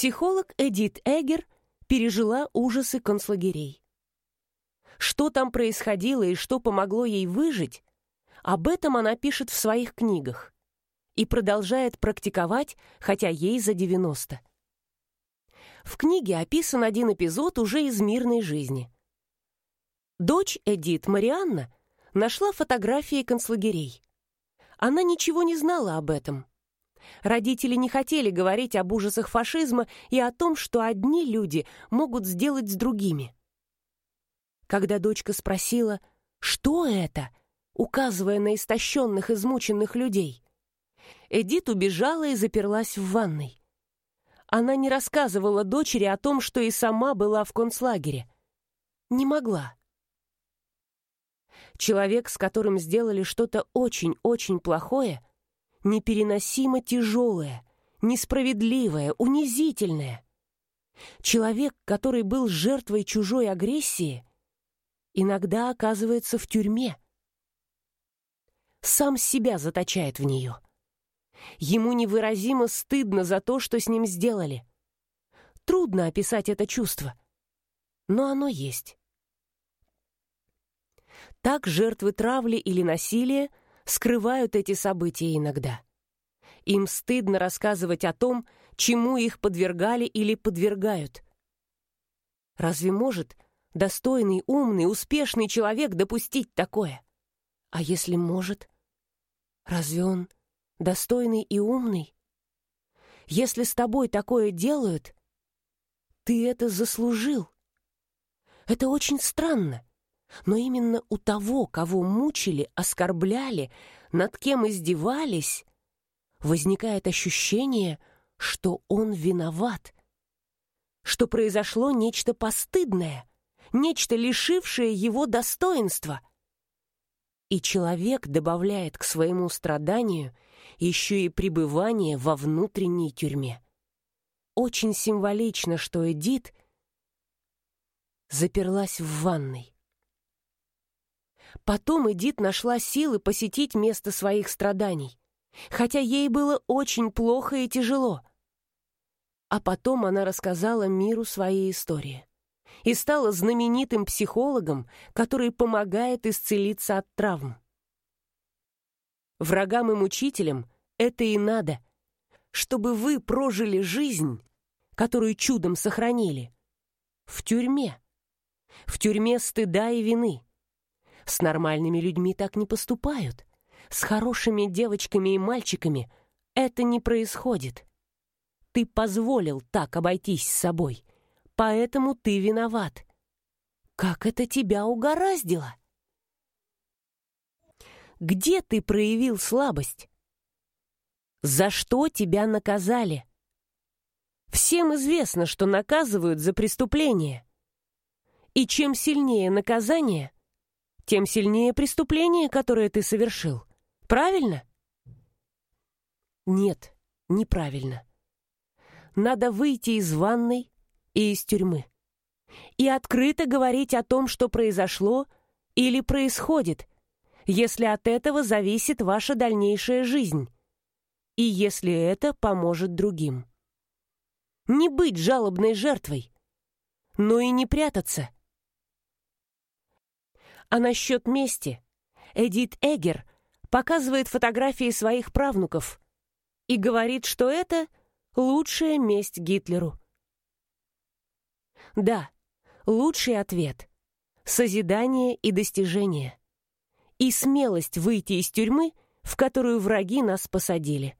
Психолог Эдит Эггер пережила ужасы концлагерей. Что там происходило и что помогло ей выжить, об этом она пишет в своих книгах и продолжает практиковать, хотя ей за 90. В книге описан один эпизод уже из мирной жизни. Дочь Эдит, Марианна, нашла фотографии концлагерей. Она ничего не знала об этом. Родители не хотели говорить об ужасах фашизма и о том, что одни люди могут сделать с другими. Когда дочка спросила, что это, указывая на истощенных, измученных людей, Эдит убежала и заперлась в ванной. Она не рассказывала дочери о том, что и сама была в концлагере. Не могла. Человек, с которым сделали что-то очень-очень плохое, непереносимо тяжелое, несправедливое, унизительное. Человек, который был жертвой чужой агрессии, иногда оказывается в тюрьме. Сам себя заточает в нее. Ему невыразимо стыдно за то, что с ним сделали. Трудно описать это чувство, но оно есть. Так жертвы травли или насилия скрывают эти события иногда. Им стыдно рассказывать о том, чему их подвергали или подвергают. Разве может достойный, умный, успешный человек допустить такое? А если может? Разве он достойный и умный? Если с тобой такое делают, ты это заслужил. Это очень странно. Но именно у того, кого мучили, оскорбляли, над кем издевались, возникает ощущение, что он виноват, что произошло нечто постыдное, нечто лишившее его достоинства. И человек добавляет к своему страданию еще и пребывание во внутренней тюрьме. Очень символично, что Эдит заперлась в ванной. Потом Эдит нашла силы посетить место своих страданий, хотя ей было очень плохо и тяжело. А потом она рассказала миру свои истории и стала знаменитым психологом, который помогает исцелиться от травм. Врагам и мучителям это и надо, чтобы вы прожили жизнь, которую чудом сохранили, в тюрьме, в тюрьме стыда и вины, с нормальными людьми так не поступают. С хорошими девочками и мальчиками это не происходит. Ты позволил так обойтись с собой, поэтому ты виноват. Как это тебя угораздило? Где ты проявил слабость? За что тебя наказали? Всем известно, что наказывают за преступление. И чем сильнее наказание, тем сильнее преступление, которое ты совершил. Правильно? Нет, неправильно. Надо выйти из ванной и из тюрьмы. И открыто говорить о том, что произошло или происходит, если от этого зависит ваша дальнейшая жизнь. И если это поможет другим. Не быть жалобной жертвой, но и не прятаться – а насчет мести Эдит Эггер показывает фотографии своих правнуков и говорит, что это лучшая месть Гитлеру. Да, лучший ответ — созидание и достижение. И смелость выйти из тюрьмы, в которую враги нас посадили.